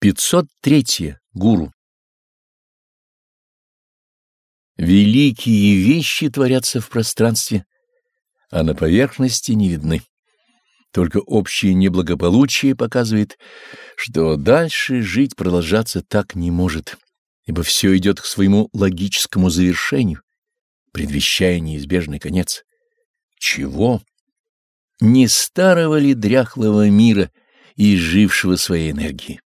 503. Гуру. Великие вещи творятся в пространстве, а на поверхности не видны. Только общее неблагополучие показывает, что дальше жить продолжаться так не может, ибо все идет к своему логическому завершению, предвещая неизбежный конец. Чего? Не старого ли дряхлого мира, изжившего своей энергии?